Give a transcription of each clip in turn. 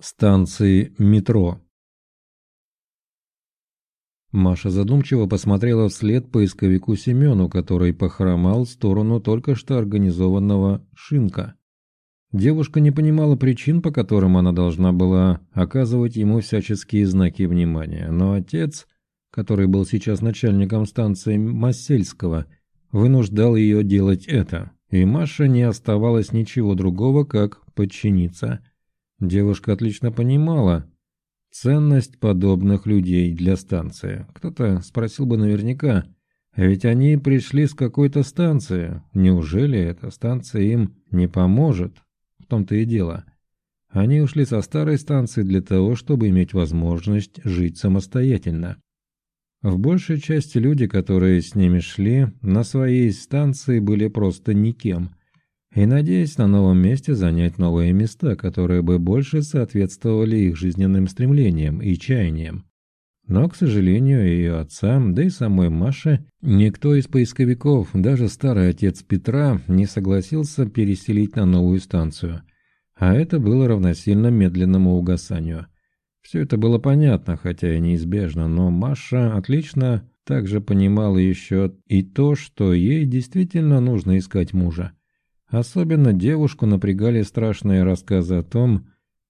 станции метро. Маша задумчиво посмотрела вслед поисковику Семену, который похромал в сторону только что организованного шинка. Девушка не понимала причин, по которым она должна была оказывать ему всяческие знаки внимания, но отец, который был сейчас начальником станции Массельского, вынуждал ее делать это, и Маша не оставалось ничего другого, как подчиниться. Девушка отлично понимала, Ценность подобных людей для станции. Кто-то спросил бы наверняка, ведь они пришли с какой-то станции. Неужели эта станция им не поможет? В том-то и дело. Они ушли со старой станции для того, чтобы иметь возможность жить самостоятельно. В большей части люди, которые с ними шли, на своей станции были просто никем и надеясь на новом месте занять новые места, которые бы больше соответствовали их жизненным стремлениям и чаяниям. Но, к сожалению, ее отца, да и самой Маше, никто из поисковиков, даже старый отец Петра, не согласился переселить на новую станцию. А это было равносильно медленному угасанию. Все это было понятно, хотя и неизбежно, но Маша отлично также понимала еще и то, что ей действительно нужно искать мужа. Особенно девушку напрягали страшные рассказы о том,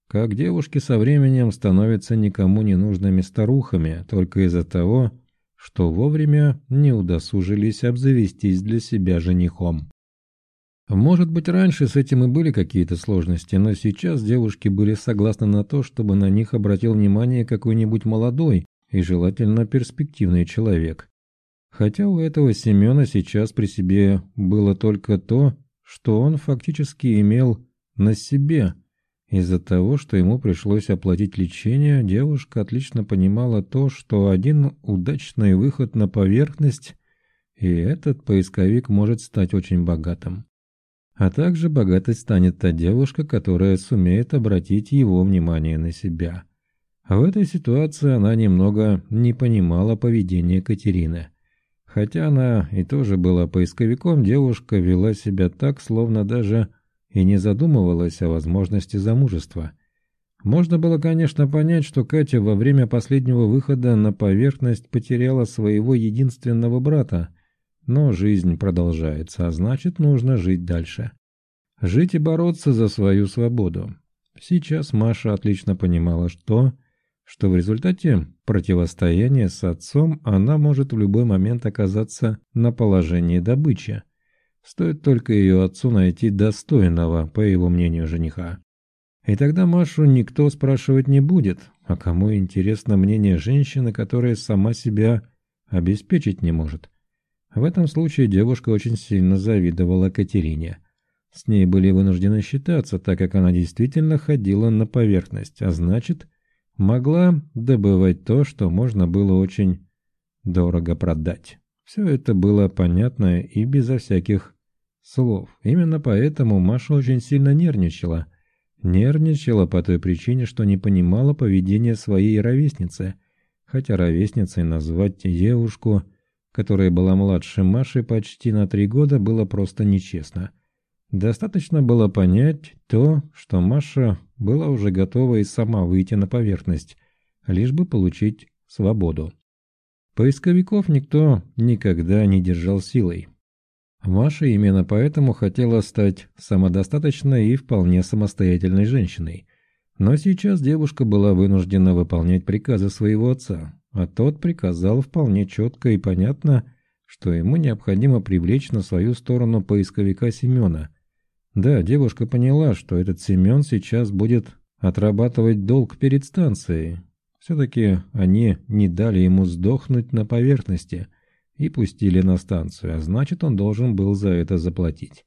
как девушки со временем становятся никому не нужными старухами только из-за того, что вовремя не удосужились обзавестись для себя женихом. Может быть, раньше с этим и были какие-то сложности, но сейчас девушки были согласны на то, чтобы на них обратил внимание какой-нибудь молодой и желательно перспективный человек. Хотя у этого Семена сейчас при себе было только то, что он фактически имел на себе. Из-за того, что ему пришлось оплатить лечение, девушка отлично понимала то, что один удачный выход на поверхность, и этот поисковик может стать очень богатым. А также богатой станет та девушка, которая сумеет обратить его внимание на себя. В этой ситуации она немного не понимала поведения Катерины. Хотя она и тоже была поисковиком, девушка вела себя так, словно даже и не задумывалась о возможности замужества. Можно было, конечно, понять, что Катя во время последнего выхода на поверхность потеряла своего единственного брата, но жизнь продолжается, а значит, нужно жить дальше. Жить и бороться за свою свободу. Сейчас Маша отлично понимала, что что в результате противостояния с отцом она может в любой момент оказаться на положении добычи. Стоит только ее отцу найти достойного, по его мнению, жениха. И тогда Машу никто спрашивать не будет, а кому интересно мнение женщины, которая сама себя обеспечить не может. В этом случае девушка очень сильно завидовала Катерине. С ней были вынуждены считаться, так как она действительно ходила на поверхность, а значит – могла добывать то, что можно было очень дорого продать. Все это было понятно и безо всяких слов. Именно поэтому Маша очень сильно нервничала. Нервничала по той причине, что не понимала поведения своей ровесницы. Хотя ровесницей назвать девушку, которая была младше Маши почти на три года, было просто нечестно. Достаточно было понять то, что Маша была уже готова и сама выйти на поверхность, лишь бы получить свободу. Поисковиков никто никогда не держал силой. Маша именно поэтому хотела стать самодостаточной и вполне самостоятельной женщиной. Но сейчас девушка была вынуждена выполнять приказы своего отца, а тот приказал вполне четко и понятно, что ему необходимо привлечь на свою сторону поисковика Семена – да, девушка поняла, что этот Семен сейчас будет отрабатывать долг перед станцией. Все-таки они не дали ему сдохнуть на поверхности и пустили на станцию, а значит, он должен был за это заплатить.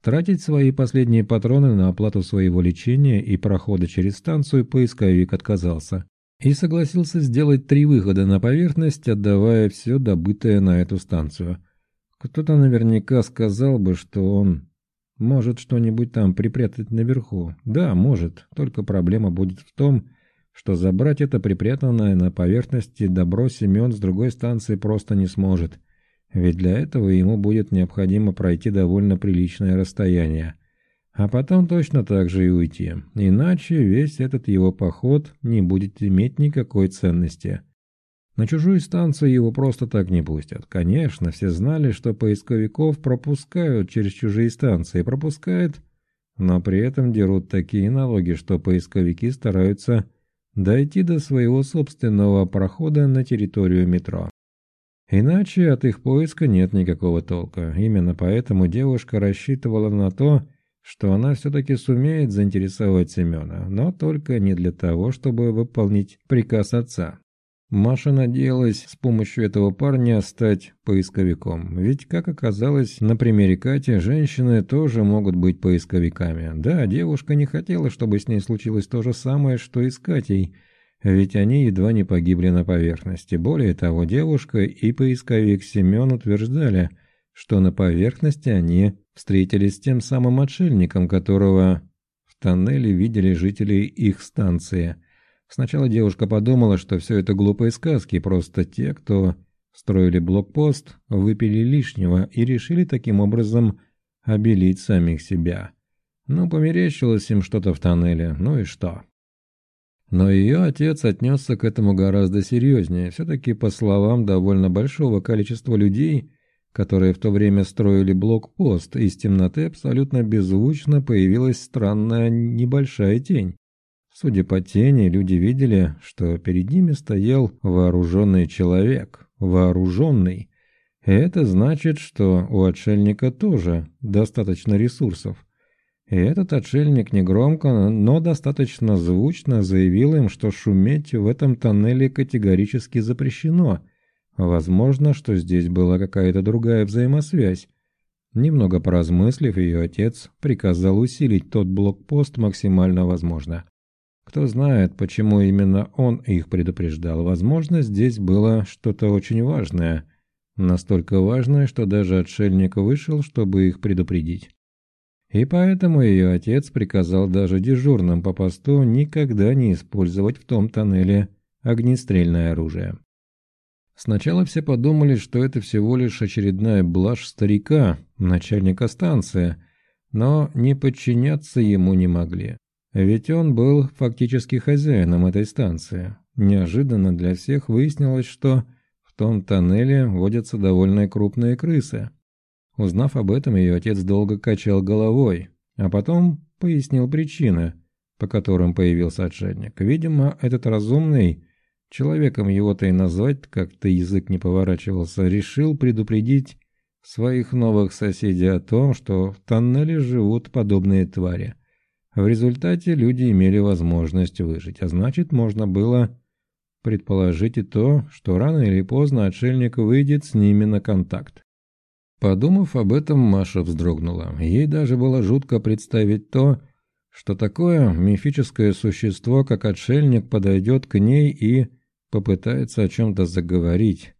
Тратить свои последние патроны на оплату своего лечения и прохода через станцию поисковик отказался и согласился сделать три выхода на поверхность, отдавая все добытое на эту станцию. Кто-то наверняка сказал бы, что он может что-нибудь там припрятать наверху. Да, может, только проблема будет в том, что забрать это припрятанное на поверхности добро Семен с другой станции просто не сможет. Ведь для этого ему будет необходимо пройти довольно приличное расстояние. а потом точно так же и уйти. Иначе весь этот его поход не будет иметь никакой ценности. На чужую станцию его просто так не пустят. Конечно, все знали, что поисковиков пропускают через чужие станции, пропускают, но при этом дерут такие налоги, что поисковики стараются дойти до своего собственного прохода на территорию метро. Иначе от их поиска нет никакого толка. Именно поэтому девушка рассчитывала на то, что она все-таки сумеет заинтересовать Семена, но только не для того, чтобы выполнить приказ отца. Маша надеялась с помощью этого парня стать поисковиком, ведь, как оказалось, на примере Кати, женщины тоже могут быть поисковиками. Да, девушка не хотела, чтобы с ней случилось то же самое, что и с Катей, ведь они едва не погибли на поверхности. Более того, девушка и поисковик Семен утверждали, что на поверхности они встретились с тем самым отшельником, которого в тоннеле видели жители их станции. Сначала девушка подумала, что все это глупые сказки, просто те, кто строили блокпост, выпили лишнего и решили таким образом обелить самих себя. Ну, померещилось им что-то в тоннеле, ну и что? Но ее отец отнесся к этому гораздо серьезнее. Все-таки, по словам довольно большого количества людей, которые в то время строили блокпост, из темноты абсолютно беззвучно появилась странная небольшая тень. Судя по тени, люди видели, что перед ними стоял вооруженный человек. Вооруженный. И это значит, что у отшельника тоже достаточно ресурсов. И этот отшельник негромко, но достаточно звучно заявил им, что шуметь в этом тоннеле категорически запрещено – Возможно, что здесь была какая-то другая взаимосвязь. Немного поразмыслив, ее отец приказал усилить тот блокпост максимально возможно. Кто знает, почему именно он их предупреждал. Возможно, здесь было что-то очень важное. Настолько важное, что даже отшельник вышел, чтобы их предупредить. И поэтому ее отец приказал даже дежурным по посту никогда не использовать в том тоннеле огнестрельное оружие. Сначала все подумали, что это всего лишь очередная блажь старика, начальника станции, но не подчиняться ему не могли. Ведь он был фактически хозяином этой станции. Неожиданно для всех выяснилось, что в том тоннеле водятся довольно крупные крысы. Узнав об этом, ее отец долго качал головой, а потом пояснил причины, по которым появился отшельник. Видимо, этот разумный человеком его-то и назвать как-то язык не поворачивался, решил предупредить своих новых соседей о том, что в тоннеле живут подобные твари. В результате люди имели возможность выжить, а значит, можно было предположить и то, что рано или поздно отшельник выйдет с ними на контакт. Подумав об этом, Маша вздрогнула. Ей даже было жутко представить то, что такое мифическое существо, как отшельник, подойдет к ней и попытается о чем-то заговорить,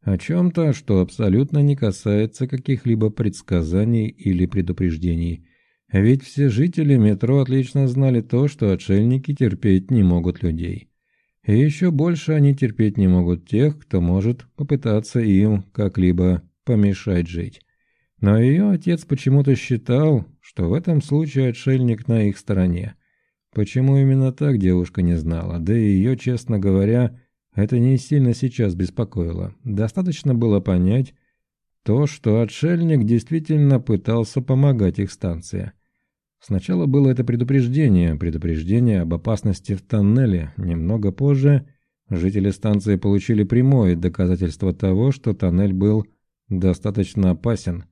о чем-то, что абсолютно не касается каких-либо предсказаний или предупреждений. Ведь все жители метро отлично знали то, что отшельники терпеть не могут людей. И еще больше они терпеть не могут тех, кто может попытаться им как-либо помешать жить. Но ее отец почему-то считал, что в этом случае отшельник на их стороне. Почему именно так девушка не знала, да и ее, честно говоря, это не сильно сейчас беспокоило. Достаточно было понять то, что отшельник действительно пытался помогать их станции. Сначала было это предупреждение, предупреждение об опасности в тоннеле. Немного позже жители станции получили прямое доказательство того, что тоннель был достаточно опасен.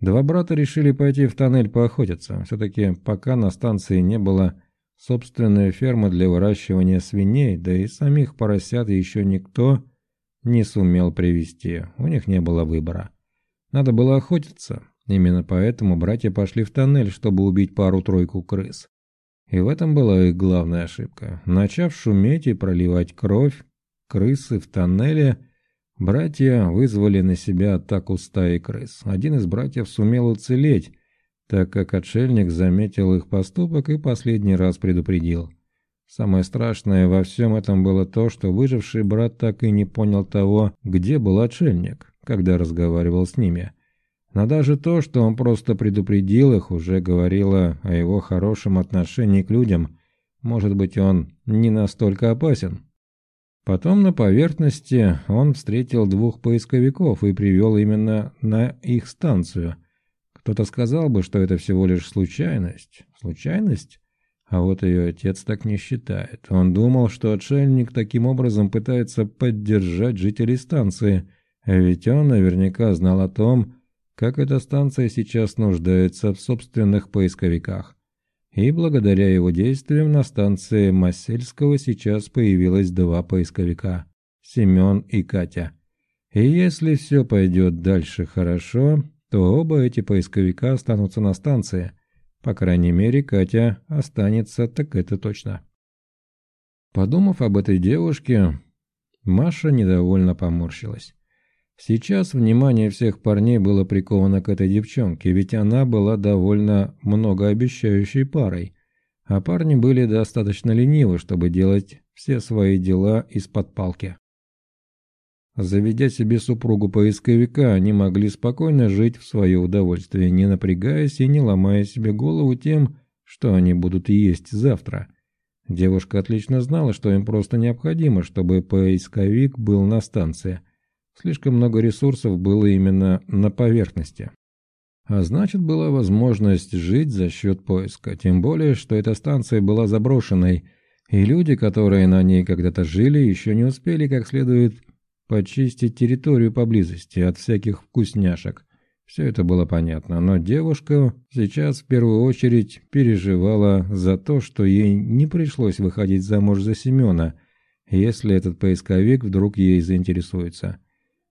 Два брата решили пойти в тоннель поохотиться. Все-таки пока на станции не было собственная ферма для выращивания свиней, да и самих поросят еще никто не сумел привести, у них не было выбора. Надо было охотиться, именно поэтому братья пошли в тоннель, чтобы убить пару-тройку крыс. И в этом была их главная ошибка. Начав шуметь и проливать кровь, крысы в тоннеле, братья вызвали на себя атаку стаи крыс. Один из братьев сумел уцелеть, так как отшельник заметил их поступок и последний раз предупредил. Самое страшное во всем этом было то, что выживший брат так и не понял того, где был отшельник, когда разговаривал с ними. Но даже то, что он просто предупредил их, уже говорило о его хорошем отношении к людям. Может быть, он не настолько опасен. Потом на поверхности он встретил двух поисковиков и привел именно на их станцию. Кто-то сказал бы, что это всего лишь случайность. Случайность? А вот ее отец так не считает. Он думал, что отшельник таким образом пытается поддержать жителей станции, а ведь он наверняка знал о том, как эта станция сейчас нуждается в собственных поисковиках. И благодаря его действиям на станции Массельского сейчас появилось два поисковика – Семен и Катя. И если все пойдет дальше хорошо, то оба эти поисковика останутся на станции. По крайней мере, Катя останется, так это точно. Подумав об этой девушке, Маша недовольно поморщилась. Сейчас внимание всех парней было приковано к этой девчонке, ведь она была довольно многообещающей парой, а парни были достаточно ленивы, чтобы делать все свои дела из-под палки. Заведя себе супругу поисковика, они могли спокойно жить в свое удовольствие, не напрягаясь и не ломая себе голову тем, что они будут есть завтра. Девушка отлично знала, что им просто необходимо, чтобы поисковик был на станции – Слишком много ресурсов было именно на поверхности. А значит, была возможность жить за счет поиска, тем более, что эта станция была заброшенной, и люди, которые на ней когда-то жили, еще не успели как следует почистить территорию поблизости от всяких вкусняшек. Все это было понятно, но девушка сейчас в первую очередь переживала за то, что ей не пришлось выходить замуж за Семена, если этот поисковик вдруг ей заинтересуется.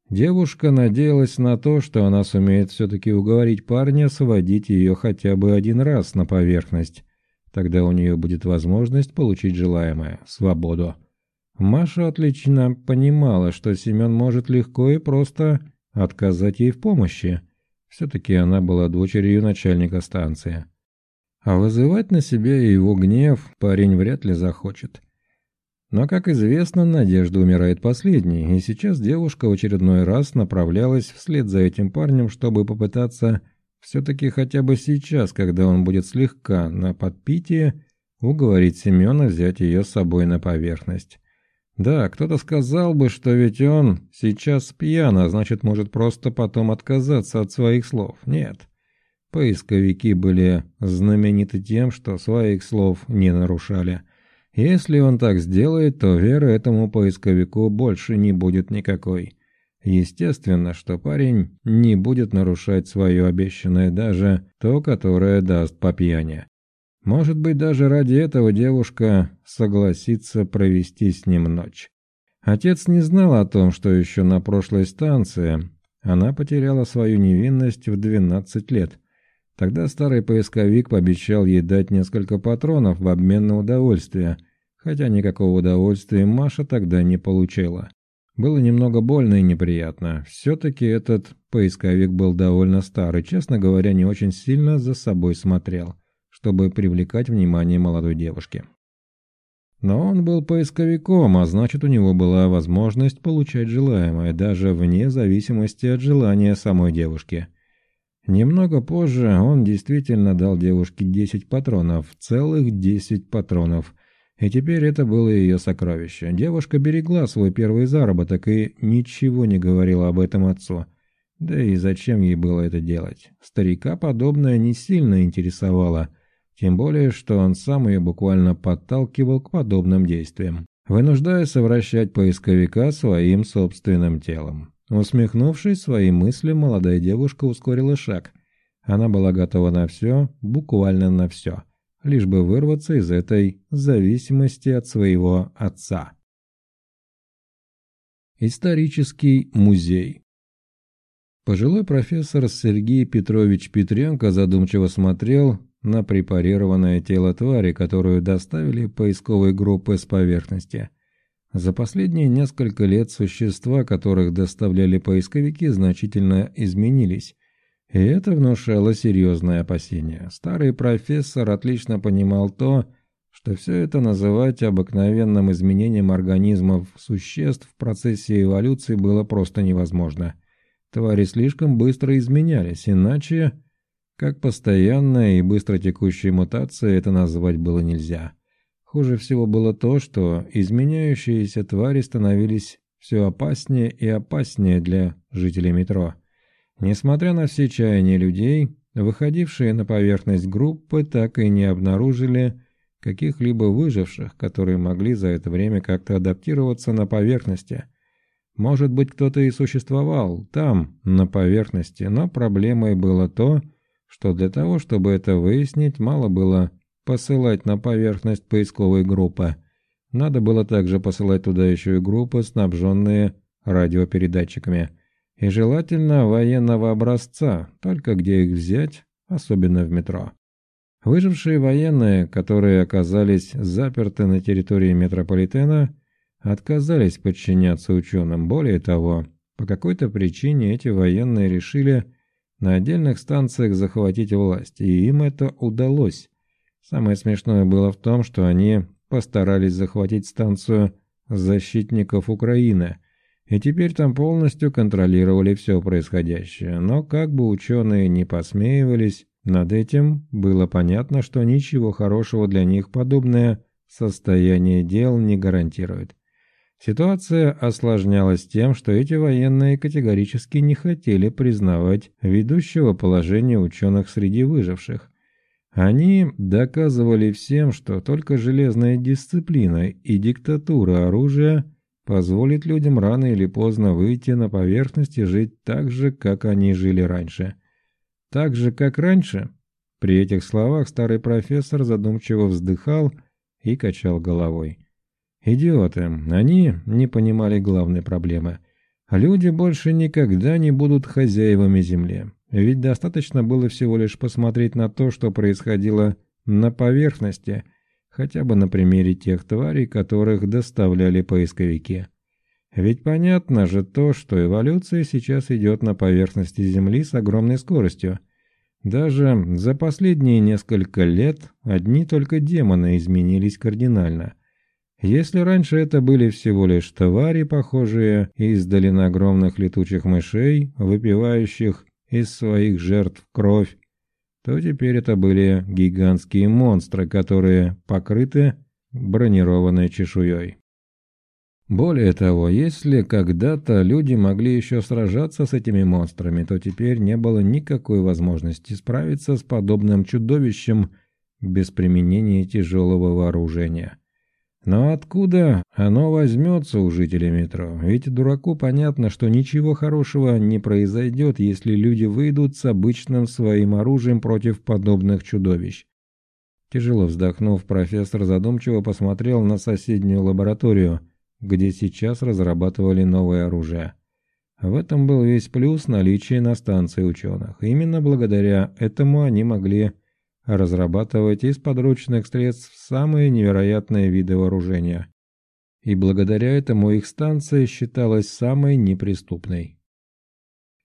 Девушка надеялась на то, что она сумеет все-таки уговорить парня сводить ее хотя бы один раз на поверхность. Тогда у нее будет возможность получить желаемое – свободу. Маша отлично понимала, что Семен может легко и просто отказать ей в помощи. Все-таки она была дочерью начальника станции. А вызывать на себя его гнев парень вряд ли захочет. Но, как известно, надежда умирает последней, и сейчас девушка в очередной раз направлялась вслед за этим парнем, чтобы попытаться все-таки хотя бы сейчас, когда он будет слегка на подпитии, уговорить Семена взять ее с собой на поверхность. Да, кто-то сказал бы, что ведь он сейчас пьян, а значит может просто потом отказаться от своих слов. Нет. Поисковики были знамениты тем, что своих слов не нарушали. Если он так сделает, то веры этому поисковику больше не будет никакой. Естественно, что парень не будет нарушать свое обещанное даже то, которое даст по пьяни. Может быть, даже ради этого девушка согласится провести с ним ночь. Отец не знал о том, что еще на прошлой станции она потеряла свою невинность в 12 лет. Тогда старый поисковик пообещал ей дать несколько патронов в обмен на удовольствие – хотя никакого удовольствия Маша тогда не получила. Было немного больно и неприятно. Все-таки этот поисковик был довольно старый, честно говоря, не очень сильно за собой смотрел, чтобы привлекать внимание молодой девушки. Но он был поисковиком, а значит у него была возможность получать желаемое, даже вне зависимости от желания самой девушки. Немного позже он действительно дал девушке 10 патронов, целых 10 патронов, и теперь это было ее сокровище. Девушка берегла свой первый заработок и ничего не говорила об этом отцу. Да и зачем ей было это делать? Старика подобное не сильно интересовало, тем более, что он сам ее буквально подталкивал к подобным действиям, вынуждая совращать поисковика своим собственным телом. Усмехнувшись своим мыслям, молодая девушка ускорила шаг. Она была готова на все, буквально на все лишь бы вырваться из этой зависимости от своего отца. Исторический музей Пожилой профессор Сергей Петрович Петренко задумчиво смотрел на препарированное тело твари, которую доставили поисковые группы с поверхности. За последние несколько лет существа, которых доставляли поисковики, значительно изменились. И это внушало серьезное опасение. Старый профессор отлично понимал то, что все это называть обыкновенным изменением организмов существ в процессе эволюции было просто невозможно. Твари слишком быстро изменялись, иначе, как постоянная и быстро текущая мутация, это назвать было нельзя. Хуже всего было то, что изменяющиеся твари становились все опаснее и опаснее для жителей метро. Несмотря на все чаяния людей, выходившие на поверхность группы так и не обнаружили каких-либо выживших, которые могли за это время как-то адаптироваться на поверхности. Может быть, кто-то и существовал там, на поверхности, но проблемой было то, что для того, чтобы это выяснить, мало было посылать на поверхность поисковые группы. Надо было также посылать туда еще и группы, снабженные радиопередатчиками. И желательно военного образца, только где их взять, особенно в метро. Выжившие военные, которые оказались заперты на территории метрополитена, отказались подчиняться ученым. Более того, по какой-то причине эти военные решили на отдельных станциях захватить власть, и им это удалось. Самое смешное было в том, что они постарались захватить станцию защитников Украины, и теперь там полностью контролировали все происходящее. Но как бы ученые не посмеивались, над этим было понятно, что ничего хорошего для них подобное состояние дел не гарантирует. Ситуация осложнялась тем, что эти военные категорически не хотели признавать ведущего положения ученых среди выживших. Они доказывали всем, что только железная дисциплина и диктатура оружия позволит людям рано или поздно выйти на поверхность и жить так же, как они жили раньше – так же, как раньше. При этих словах старый профессор задумчиво вздыхал и качал головой. Идиоты, они не понимали главной проблемы. Люди больше никогда не будут хозяевами земли. Ведь достаточно было всего лишь посмотреть на то, что происходило на поверхности, хотя бы на примере тех тварей, которых доставляли поисковики. Ведь понятно же то, что эволюция сейчас идет на поверхности Земли с огромной скоростью. Даже за последние несколько лет одни только демоны изменились кардинально. Если раньше это были всего лишь твари, похожие издали на огромных летучих мышей, выпивающих из своих жертв кровь, то теперь это были гигантские монстры, которые покрыты бронированной чешуей. Более того, если когда-то люди могли еще сражаться с этими монстрами, то теперь не было никакой возможности справиться с подобным чудовищем без применения тяжелого вооружения. Но откуда оно возьмется у жителей метро? Ведь дураку понятно, что ничего хорошего не произойдет, если люди выйдут с обычным своим оружием против подобных чудовищ. Тяжело вздохнув, профессор задумчиво посмотрел на соседнюю лабораторию – где сейчас разрабатывали новое оружие. В этом был весь плюс наличия на станции ученых. Именно благодаря этому они могли разрабатывать из подручных средств самые невероятные виды вооружения. И благодаря этому их станция считалась самой неприступной.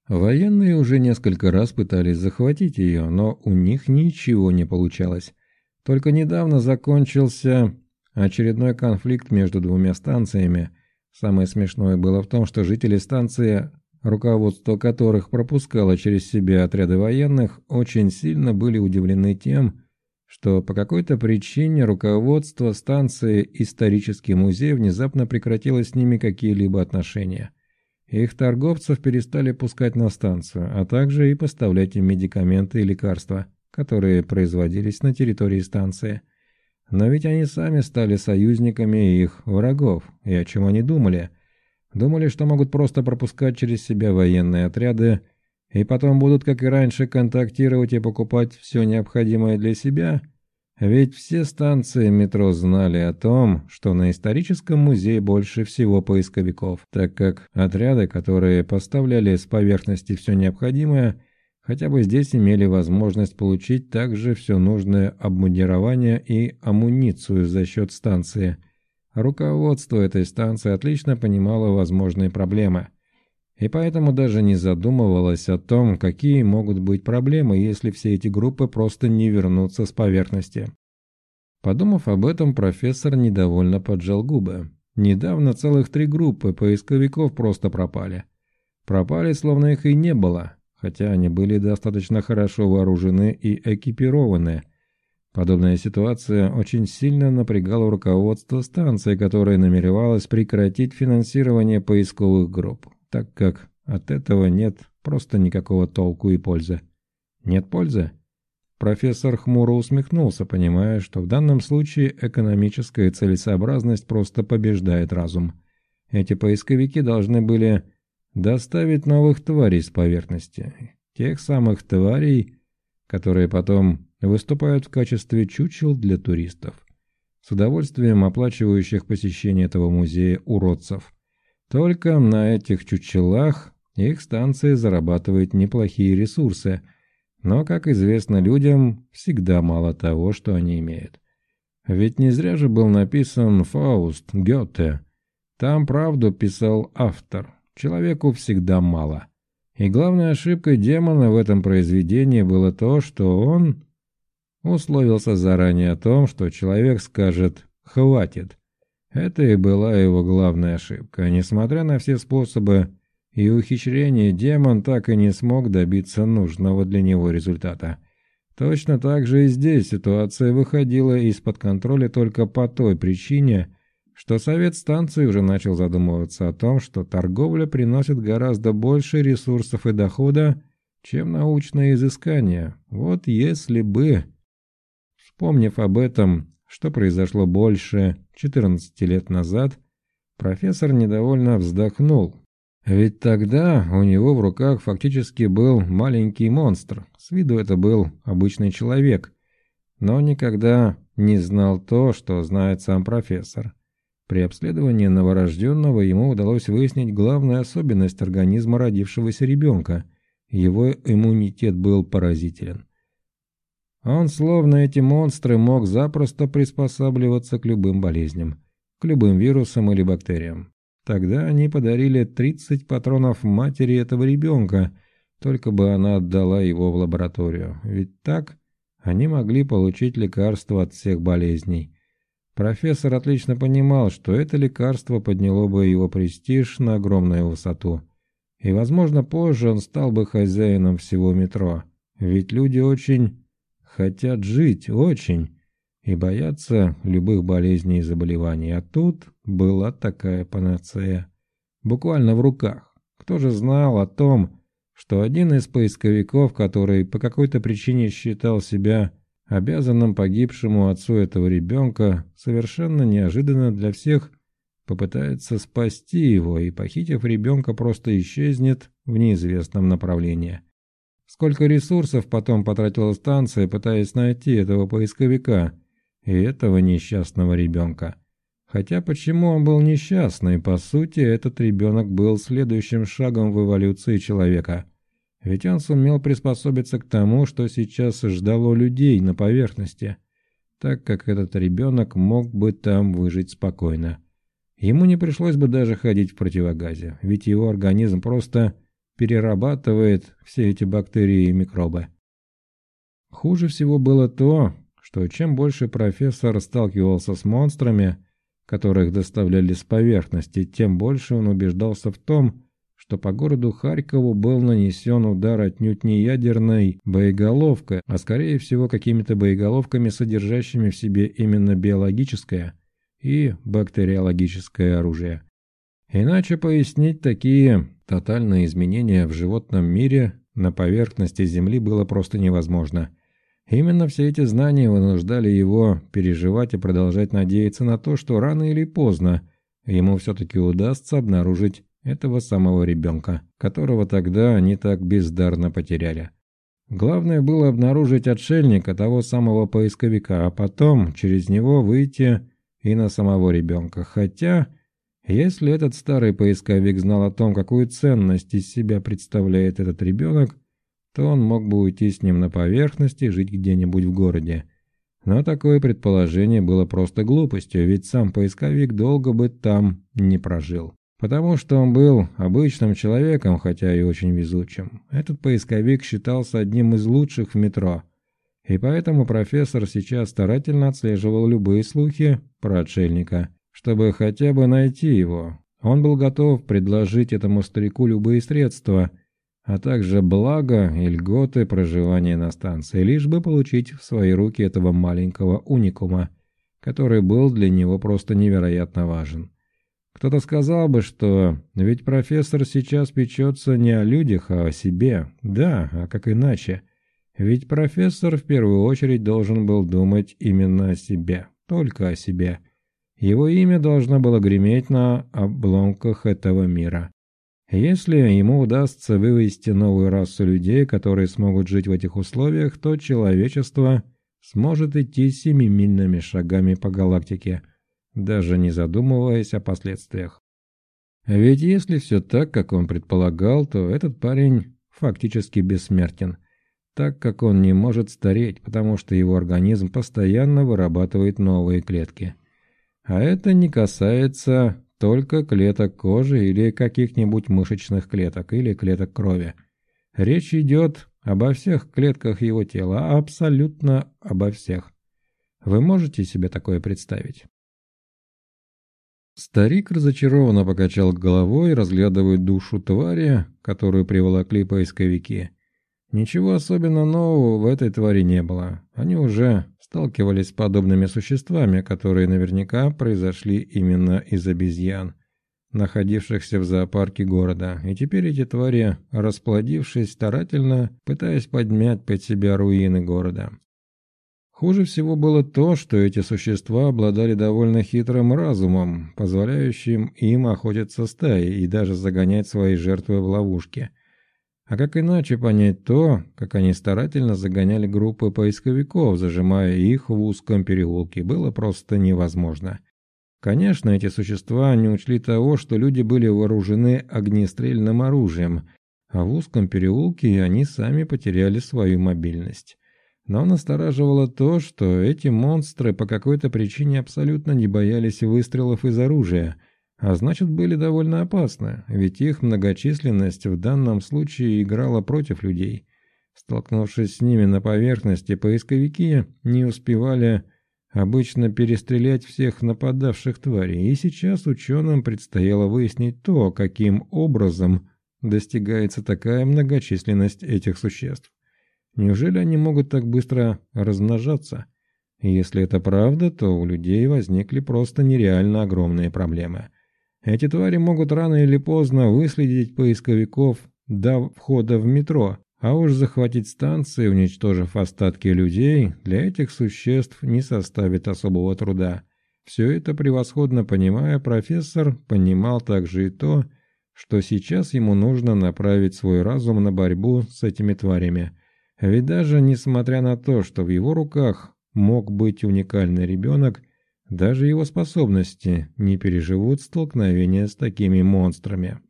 Военные уже несколько раз пытались захватить ее, но у них ничего не получалось. Только недавно закончился Очередной конфликт между двумя станциями. Самое смешное было в том, что жители станции, руководство которых пропускало через себя отряды военных, очень сильно были удивлены тем, что по какой-то причине руководство станции «Исторический музей» внезапно прекратило с ними какие-либо отношения. Их торговцев перестали пускать на станцию, а также и поставлять им медикаменты и лекарства, которые производились на территории станции – но ведь они сами стали союзниками их врагов. И о чем они думали? Думали, что могут просто пропускать через себя военные отряды, и потом будут, как и раньше, контактировать и покупать все необходимое для себя? Ведь все станции метро знали о том, что на историческом музее больше всего поисковиков, так как отряды, которые поставляли с поверхности все необходимое, Хотя бы здесь имели возможность получить также все нужное обмундирование и амуницию за счет станции. Руководство этой станции отлично понимало возможные проблемы. И поэтому даже не задумывалось о том, какие могут быть проблемы, если все эти группы просто не вернутся с поверхности. Подумав об этом, профессор недовольно поджал губы. Недавно целых три группы поисковиков просто пропали. пропали, словно их и не было, хотя они были достаточно хорошо вооружены и экипированы. Подобная ситуация очень сильно напрягала руководство станции, которое намеревалось прекратить финансирование поисковых групп, так как от этого нет просто никакого толку и пользы. Нет пользы? Профессор хмуро усмехнулся, понимая, что в данном случае экономическая целесообразность просто побеждает разум. Эти поисковики должны были доставить новых тварей с поверхности. Тех самых тварей, которые потом выступают в качестве чучел для туристов, с удовольствием оплачивающих посещение этого музея уродцев. Только на этих чучелах их станция зарабатывает неплохие ресурсы – но, как известно людям, всегда мало того, что они имеют. Ведь не зря же был написан Фауст Гёте. Там правду писал автор. Человеку всегда мало. И главной ошибкой демона в этом произведении было то, что он условился заранее о том, что человек скажет «хватит». Это и была его главная ошибка. Несмотря на все способы и ухищрение демон так и не смог добиться нужного для него результата. Точно так же и здесь ситуация выходила из-под контроля только по той причине, что совет станции уже начал задумываться о том, что торговля приносит гораздо больше ресурсов и дохода, чем научное изыскание. Вот если бы... Вспомнив об этом, что произошло больше 14 лет назад, профессор недовольно вздохнул, ведь тогда у него в руках фактически был маленький монстр. С виду это был обычный человек. Но никогда не знал то, что знает сам профессор. При обследовании новорожденного ему удалось выяснить главную особенность организма родившегося ребенка. Его иммунитет был поразителен. Он, словно эти монстры, мог запросто приспосабливаться к любым болезням, к любым вирусам или бактериям. Тогда они подарили 30 патронов матери этого ребенка, только бы она отдала его в лабораторию. Ведь так они могли получить лекарство от всех болезней. Профессор отлично понимал, что это лекарство подняло бы его престиж на огромную высоту. И, возможно, позже он стал бы хозяином всего метро. Ведь люди очень хотят жить, очень и боятся любых болезней и заболеваний. А тут была такая панацея. Буквально в руках. Кто же знал о том, что один из поисковиков, который по какой-то причине считал себя обязанным погибшему отцу этого ребенка, совершенно неожиданно для всех попытается спасти его и, похитив ребенка, просто исчезнет в неизвестном направлении. Сколько ресурсов потом потратила станция, пытаясь найти этого поисковика – и этого несчастного ребенка. Хотя почему он был несчастный? По сути, этот ребенок был следующим шагом в эволюции человека. Ведь он сумел приспособиться к тому, что сейчас ждало людей на поверхности, так как этот ребенок мог бы там выжить спокойно. Ему не пришлось бы даже ходить в противогазе, ведь его организм просто перерабатывает все эти бактерии и микробы. Хуже всего было то, что чем больше профессор сталкивался с монстрами, которых доставляли с поверхности, тем больше он убеждался в том, что по городу Харькову был нанесен удар отнюдь не ядерной боеголовкой, а скорее всего какими-то боеголовками, содержащими в себе именно биологическое и бактериологическое оружие. Иначе пояснить такие тотальные изменения в животном мире на поверхности Земли было просто невозможно – Именно все эти знания вынуждали его переживать и продолжать надеяться на то, что рано или поздно ему все-таки удастся обнаружить этого самого ребенка, которого тогда они так бездарно потеряли. Главное было обнаружить отшельника, того самого поисковика, а потом через него выйти и на самого ребенка. Хотя, если этот старый поисковик знал о том, какую ценность из себя представляет этот ребенок, то он мог бы уйти с ним на поверхность и жить где-нибудь в городе. Но такое предположение было просто глупостью, ведь сам поисковик долго бы там не прожил. Потому что он был обычным человеком, хотя и очень везучим. Этот поисковик считался одним из лучших в метро. И поэтому профессор сейчас старательно отслеживал любые слухи про отшельника, чтобы хотя бы найти его. Он был готов предложить этому старику любые средства, а также благо и льготы проживания на станции, лишь бы получить в свои руки этого маленького уникума, который был для него просто невероятно важен. Кто-то сказал бы, что ведь профессор сейчас печется не о людях, а о себе. Да, а как иначе? Ведь профессор в первую очередь должен был думать именно о себе, только о себе. Его имя должно было греметь на обломках этого мира. Если ему удастся вывести новую расу людей, которые смогут жить в этих условиях, то человечество сможет идти семимильными шагами по галактике – даже не задумываясь о последствиях. Ведь если все так, как он предполагал, то этот парень фактически бессмертен, так как он не может стареть, потому что его организм постоянно вырабатывает новые клетки. А это не касается только клеток кожи или каких-нибудь мышечных клеток или клеток крови. Речь идет обо всех клетках его тела, абсолютно обо всех. Вы можете себе такое представить? Старик разочарованно покачал головой, разглядывая душу твари, которую приволокли поисковики. Ничего особенно нового в этой твари не было. Они уже сталкивались с подобными существами, которые наверняка произошли именно из обезьян, находившихся в зоопарке города. И теперь эти твари, расплодившись старательно, пытаясь подмять под себя руины города. Хуже всего было то, что эти существа обладали довольно хитрым разумом, позволяющим им охотиться стаей и даже загонять свои жертвы в ловушки. А как иначе понять то, как они старательно загоняли группы поисковиков, зажимая их в узком переулке, было просто невозможно. Конечно, эти существа не учли того, что люди были вооружены огнестрельным оружием, а в узком переулке они сами потеряли свою мобильность. Но настораживало то, что эти монстры по какой-то причине абсолютно не боялись выстрелов из оружия, а значит были довольно опасны, ведь их многочисленность в данном случае играла против людей. Столкнувшись с ними на поверхности, поисковики не успевали обычно перестрелять всех нападавших тварей, и сейчас ученым предстояло выяснить то, каким образом достигается такая многочисленность этих существ. Неужели они могут так быстро размножаться? Если это правда, то у людей возникли просто нереально огромные проблемы. Эти твари могут рано или поздно выследить поисковиков до входа в метро, а уж захватить станции, уничтожив остатки людей, для этих существ не составит особого труда. Все это превосходно понимая, профессор понимал также и то, что сейчас ему нужно направить свой разум на борьбу с этими тварями – ведь даже несмотря на то, что в его руках мог быть уникальный ребенок, даже его способности не переживут столкновения с такими монстрами.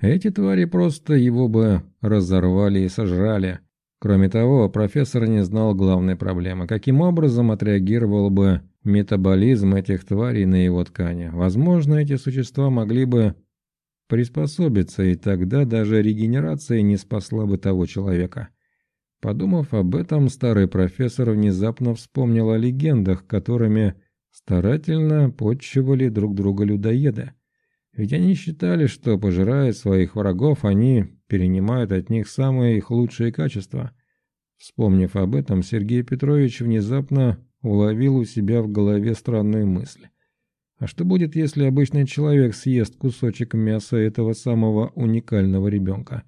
Эти твари просто его бы разорвали и сожрали. Кроме того, профессор не знал главной проблемы. Каким образом отреагировал бы метаболизм этих тварей на его ткани? Возможно, эти существа могли бы приспособиться, и тогда даже регенерация не спасла бы того человека. Подумав об этом, старый профессор внезапно вспомнил о легендах, которыми старательно подчивали друг друга людоеды. Ведь они считали, что, пожирая своих врагов, они перенимают от них самые их лучшие качества. Вспомнив об этом, Сергей Петрович внезапно уловил у себя в голове странную мысль. А что будет, если обычный человек съест кусочек мяса этого самого уникального ребенка?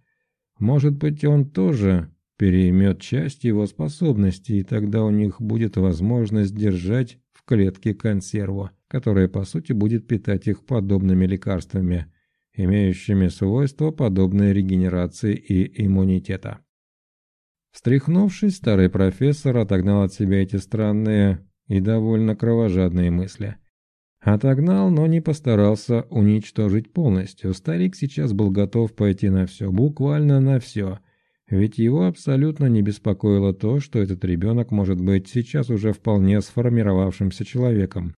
Может быть, он тоже переймет часть его способностей, и тогда у них будет возможность держать клетке консерву, которая по сути будет питать их подобными лекарствами, имеющими свойства, подобные регенерации и иммунитета. Встряхнувшись, старый профессор отогнал от себя эти странные и довольно кровожадные мысли. Отогнал, но не постарался уничтожить полностью. Старик сейчас был готов пойти на все, буквально на все – ведь его абсолютно не беспокоило то, что этот ребенок может быть сейчас уже вполне сформировавшимся человеком,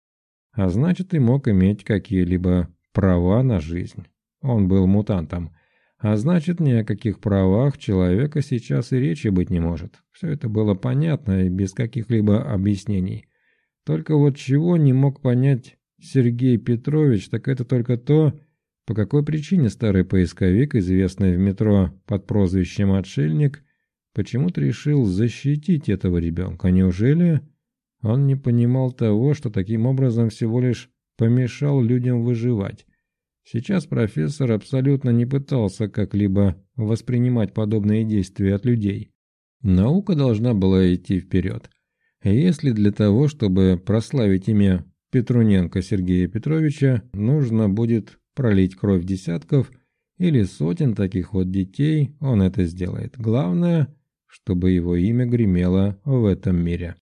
а значит и мог иметь какие-либо права на жизнь. Он был мутантом, а значит ни о каких правах человека сейчас и речи быть не может. Все это было понятно и без каких-либо объяснений. Только вот чего не мог понять Сергей Петрович, так это только то, По какой причине старый поисковик, известный в метро под прозвищем «Отшельник», почему-то решил защитить этого ребенка? Неужели он не понимал того, что таким образом всего лишь помешал людям выживать? Сейчас профессор абсолютно не пытался как-либо воспринимать подобные действия от людей. Наука должна была идти вперед. Если для того, чтобы прославить имя Петруненко Сергея Петровича, нужно будет пролить кровь десятков или сотен таких вот детей, он это сделает. Главное, чтобы его имя гремело в этом мире.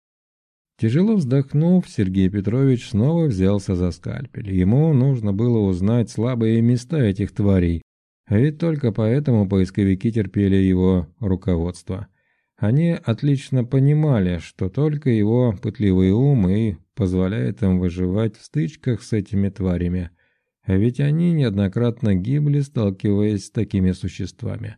Тяжело вздохнув, Сергей Петрович снова взялся за скальпель. Ему нужно было узнать слабые места этих тварей, а ведь только поэтому поисковики терпели его руководство. Они отлично понимали, что только его пытливый ум и позволяет им выживать в стычках с этими тварями. А ведь они неоднократно гибли, сталкиваясь с такими существами.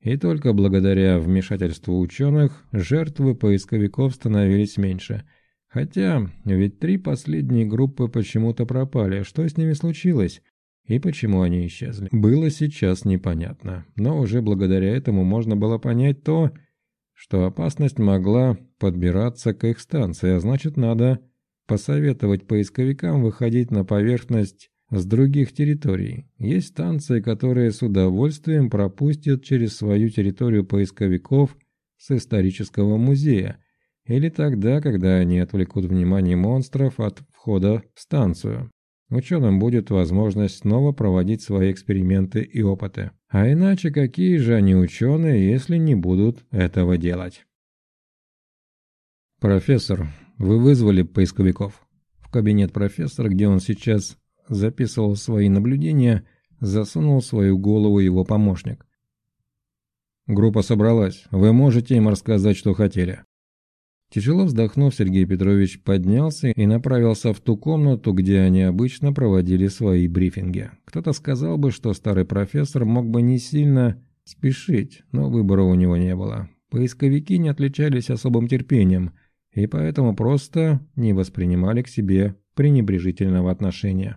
И только благодаря вмешательству ученых жертвы поисковиков становились меньше. Хотя, ведь три последние группы почему-то пропали. Что с ними случилось? И почему они исчезли? Было сейчас непонятно. Но уже благодаря этому можно было понять то, что опасность могла подбираться к их станции, а значит надо посоветовать поисковикам выходить на поверхность с других территорий. Есть станции, которые с удовольствием пропустят через свою территорию поисковиков с исторического музея, или тогда, когда они отвлекут внимание монстров от входа в станцию. Ученым будет возможность снова проводить свои эксперименты и опыты. А иначе какие же они ученые, если не будут этого делать? «Профессор, вы вызвали поисковиков?» В кабинет профессора, где он сейчас записывал свои наблюдения, засунул свою голову его помощник. «Группа собралась. Вы можете им рассказать, что хотели?» Тяжело вздохнув, Сергей Петрович поднялся и направился в ту комнату, где они обычно проводили свои брифинги. Кто-то сказал бы, что старый профессор мог бы не сильно спешить, но выбора у него не было. Поисковики не отличались особым терпением, и поэтому просто не воспринимали к себе пренебрежительного отношения.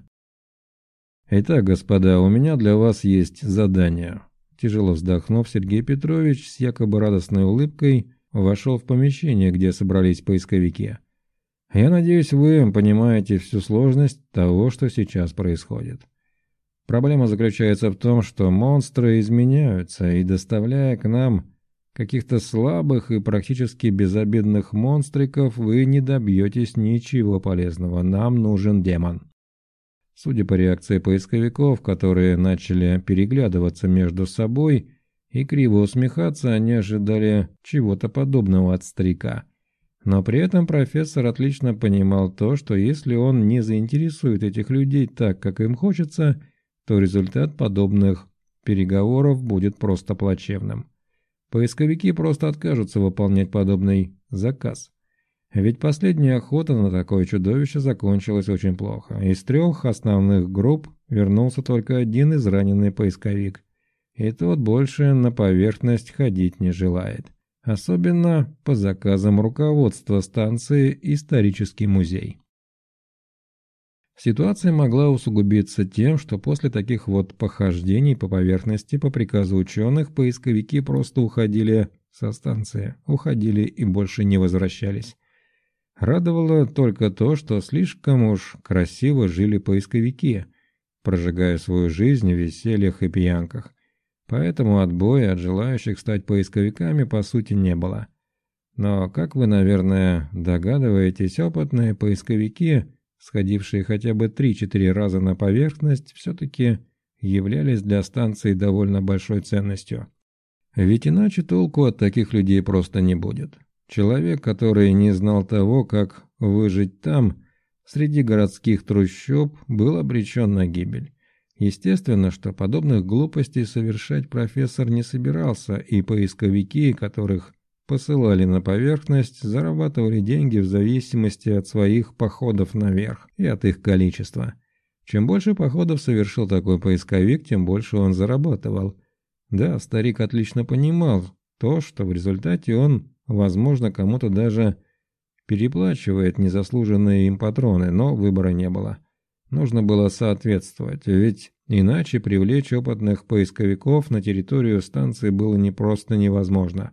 «Итак, господа, у меня для вас есть задание». Тяжело вздохнув, Сергей Петрович с якобы радостной улыбкой вошел в помещение, где собрались поисковики. «Я надеюсь, вы понимаете всю сложность того, что сейчас происходит. Проблема заключается в том, что монстры изменяются, и доставляя к нам каких-то слабых и практически безобидных монстриков, вы не добьетесь ничего полезного. Нам нужен демон». Судя по реакции поисковиков, которые начали переглядываться между собой и криво усмехаться, они ожидали чего-то подобного от старика. Но при этом профессор отлично понимал то, что если он не заинтересует этих людей так, как им хочется, то результат подобных переговоров будет просто плачевным. Поисковики просто откажутся выполнять подобный заказ. Ведь последняя охота на такое чудовище закончилась очень плохо. Из трех основных групп вернулся только один израненный поисковик. И тот больше на поверхность ходить не желает. Особенно по заказам руководства станции «Исторический музей». Ситуация могла усугубиться тем, что после таких вот похождений по поверхности по приказу ученых поисковики просто уходили со станции, уходили и больше не возвращались. Радовало только то, что слишком уж красиво жили поисковики, прожигая свою жизнь в весельях и пьянках. Поэтому отбоя от желающих стать поисковиками по сути не было. Но, как вы, наверное, догадываетесь, опытные поисковики, сходившие хотя бы 3-4 раза на поверхность, все-таки являлись для станции довольно большой ценностью. Ведь иначе толку от таких людей просто не будет. Человек, который не знал того, как выжить там, среди городских трущоб, был обречен на гибель. Естественно, что подобных глупостей совершать профессор не собирался, и поисковики, которых посылали на поверхность, зарабатывали деньги в зависимости от своих походов наверх и от их количества. Чем больше походов совершил такой поисковик, тем больше он зарабатывал. Да, старик отлично понимал то, что в результате он Возможно, кому-то даже переплачивает незаслуженные им патроны, но выбора не было. Нужно было соответствовать, ведь Иначе привлечь опытных поисковиков на территорию станции было не просто невозможно.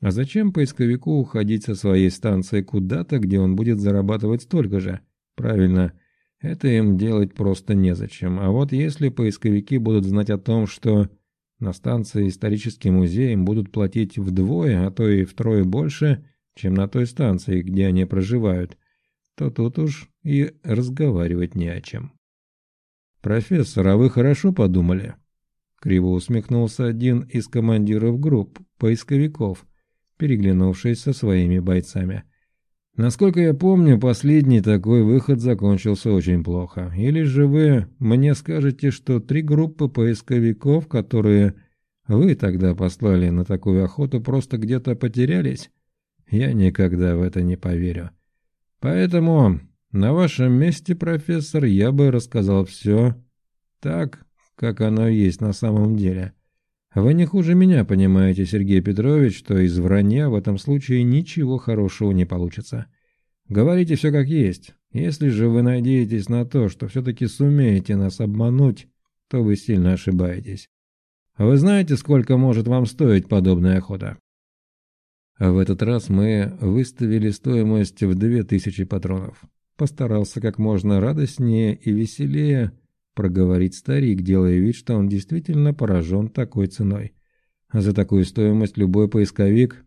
А зачем поисковику уходить со своей станции куда-то, где он будет зарабатывать столько же? Правильно, это им делать просто незачем. А вот если поисковики будут знать о том, что на станции исторический музей им будут платить вдвое, а то и втрое больше, чем на той станции, где они проживают, то тут уж и разговаривать не о чем. «Профессор, а вы хорошо подумали?» Криво усмехнулся один из командиров групп, поисковиков, переглянувшись со своими бойцами. Насколько я помню, последний такой выход закончился очень плохо. Или же вы мне скажете, что три группы поисковиков, которые вы тогда послали на такую охоту, просто где-то потерялись? Я никогда в это не поверю. Поэтому на вашем месте, профессор, я бы рассказал все так, как оно есть на самом деле. Вы не хуже меня понимаете, Сергей Петрович, что из вранья в этом случае ничего хорошего не получится. Говорите все как есть. Если же вы надеетесь на то, что все-таки сумеете нас обмануть, то вы сильно ошибаетесь. Вы знаете, сколько может вам стоить подобная охота? В этот раз мы выставили стоимость в две тысячи патронов. Постарался как можно радостнее и веселее проговорить старик, делая вид, что он действительно поражен такой ценой. А за такую стоимость любой поисковик...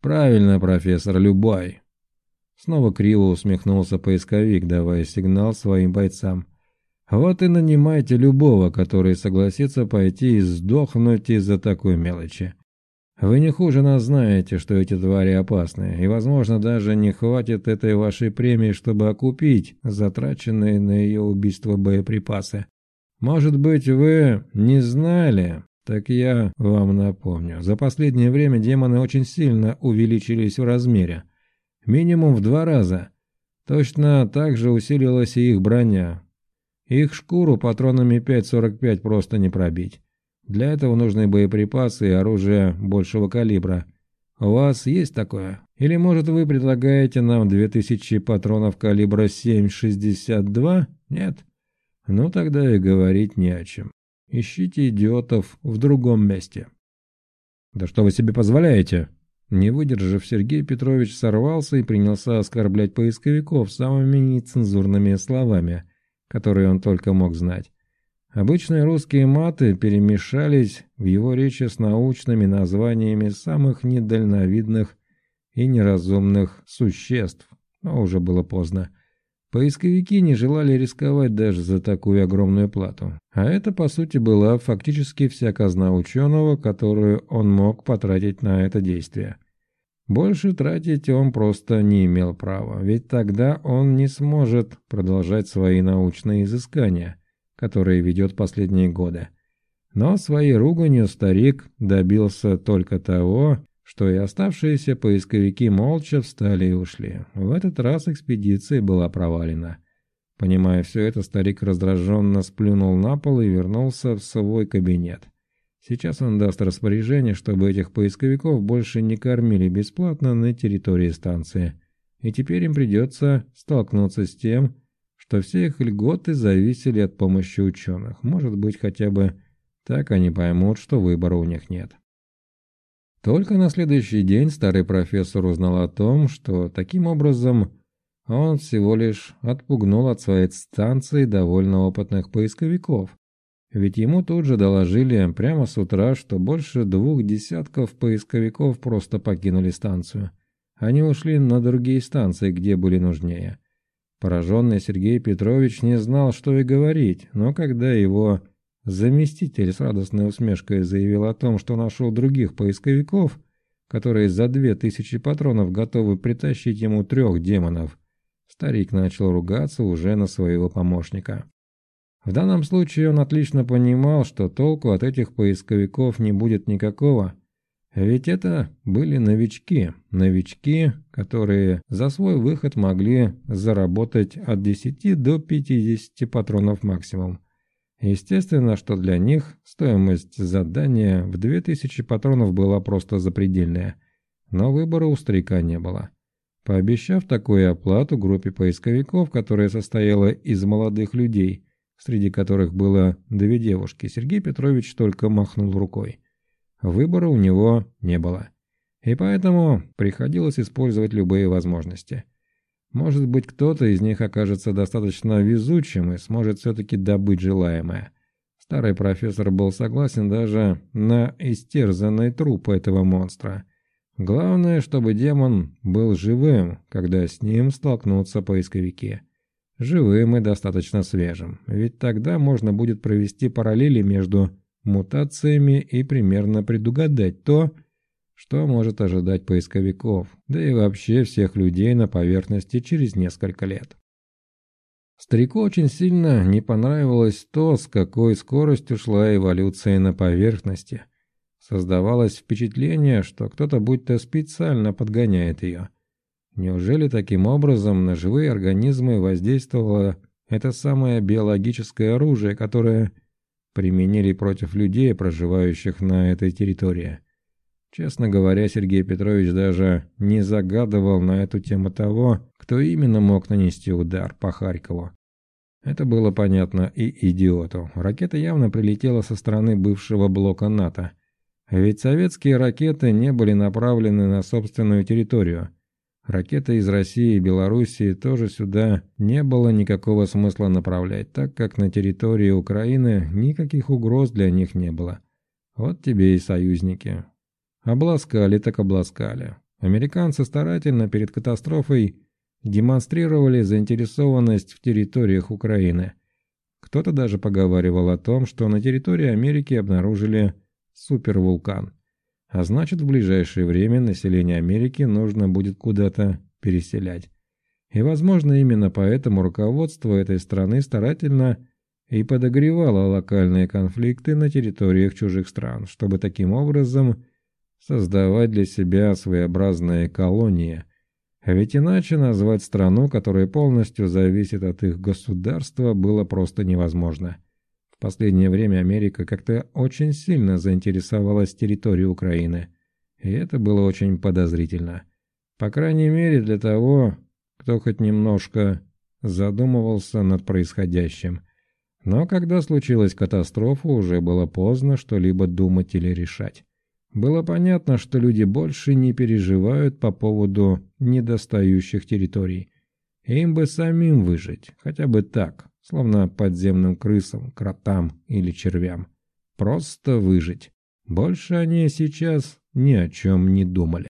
Правильно, профессор, любой. Снова криво усмехнулся поисковик, давая сигнал своим бойцам. Вот и нанимайте любого, который согласится пойти и сдохнуть из-за такой мелочи. Вы не хуже нас знаете, что эти твари опасны, и, возможно, даже не хватит этой вашей премии, чтобы окупить затраченные на ее убийство боеприпасы. Может быть, вы не знали, так я вам напомню. За последнее время демоны очень сильно увеличились в размере. Минимум в два раза. Точно так же усилилась и их броня. Их шкуру патронами 5.45 просто не пробить. Для этого нужны боеприпасы и оружие большего калибра. У вас есть такое? Или, может, вы предлагаете нам 2000 патронов калибра 7,62? Нет? Ну, тогда и говорить не о чем. Ищите идиотов в другом месте. «Да что вы себе позволяете?» Не выдержав, Сергей Петрович сорвался и принялся оскорблять поисковиков самыми нецензурными словами, которые он только мог знать. Обычные русские маты перемешались в его речи с научными названиями самых недальновидных и неразумных существ, но уже было поздно. Поисковики не желали рисковать даже за такую огромную плату. А это, по сути, была фактически вся казна ученого, которую он мог потратить на это действие. Больше тратить он просто не имел права, ведь тогда он не сможет продолжать свои научные изыскания – которые ведет последние годы. Но своей руганью старик добился только того, что и оставшиеся поисковики молча встали и ушли. В этот раз экспедиция была провалена. Понимая все это, старик раздраженно сплюнул на пол и вернулся в свой кабинет. Сейчас он даст распоряжение, чтобы этих поисковиков больше не кормили бесплатно на территории станции. И теперь им придется столкнуться с тем, что все их льготы зависели от помощи ученых. Может быть, хотя бы так они поймут, что выбора у них нет. Только на следующий день старый профессор узнал о том, что таким образом он всего лишь отпугнул от своей станции довольно опытных поисковиков. Ведь ему тут же доложили прямо с утра, что больше двух десятков поисковиков просто покинули станцию. Они ушли на другие станции, где были нужнее. Пораженный Сергей Петрович не знал, что и говорить, но когда его заместитель с радостной усмешкой заявил о том, что нашел других поисковиков, которые за две тысячи патронов готовы притащить ему трех демонов, старик начал ругаться уже на своего помощника. В данном случае он отлично понимал, что толку от этих поисковиков не будет никакого, ведь это были новички, новички, которые за свой выход могли заработать от 10 до 50 патронов максимум. Естественно, что для них стоимость задания в 2000 патронов была просто запредельная, но выбора у старика не было. Пообещав такую оплату группе поисковиков, которая состояла из молодых людей, среди которых было две девушки, Сергей Петрович только махнул рукой. Выбора у него не было. И поэтому приходилось использовать любые возможности. Может быть, кто-то из них окажется достаточно везучим и сможет все-таки добыть желаемое. Старый профессор был согласен даже на истерзанный труп этого монстра. Главное, чтобы демон был живым, когда с ним столкнутся поисковики. Живым и достаточно свежим, ведь тогда можно будет провести параллели между мутациями и примерно предугадать то, что может ожидать поисковиков, да и вообще всех людей на поверхности через несколько лет. Старику очень сильно не понравилось то, с какой скоростью шла эволюция на поверхности. Создавалось впечатление, что кто-то будто специально подгоняет ее. Неужели таким образом на живые организмы воздействовало это самое биологическое оружие, которое применили против людей, проживающих на этой территории? Честно говоря, Сергей Петрович даже не загадывал на эту тему того, кто именно мог нанести удар по Харькову. Это было понятно и идиоту. Ракета явно прилетела со стороны бывшего блока НАТО. Ведь советские ракеты не были направлены на собственную территорию. Ракеты из России и Белоруссии тоже сюда не было никакого смысла направлять, так как на территории Украины никаких угроз для них не было. Вот тебе и союзники. Обласкали так обласкали. Американцы старательно перед катастрофой демонстрировали заинтересованность в территориях Украины. Кто-то даже поговаривал о том, что на территории Америки обнаружили супервулкан. А значит, в ближайшее время население Америки нужно будет куда-то переселять. И, возможно, именно поэтому руководство этой страны старательно и подогревало локальные конфликты на территориях чужих стран, чтобы таким образом создавать для себя своеобразные колонии. А ведь иначе назвать страну, которая полностью зависит от их государства, было просто невозможно. В последнее время Америка как-то очень сильно заинтересовалась территорией Украины. И это было очень подозрительно. По крайней мере для того, кто хоть немножко задумывался над происходящим. Но когда случилась катастрофа, уже было поздно что-либо думать или решать. Было понятно, что люди больше не переживают по поводу недостающих территорий. Им бы самим выжить, хотя бы так, словно подземным крысам, кротам или червям. Просто выжить. Больше они сейчас ни о чем не думали.